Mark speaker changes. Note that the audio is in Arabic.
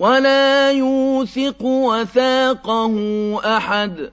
Speaker 1: ولا يوثق وثاقه أحد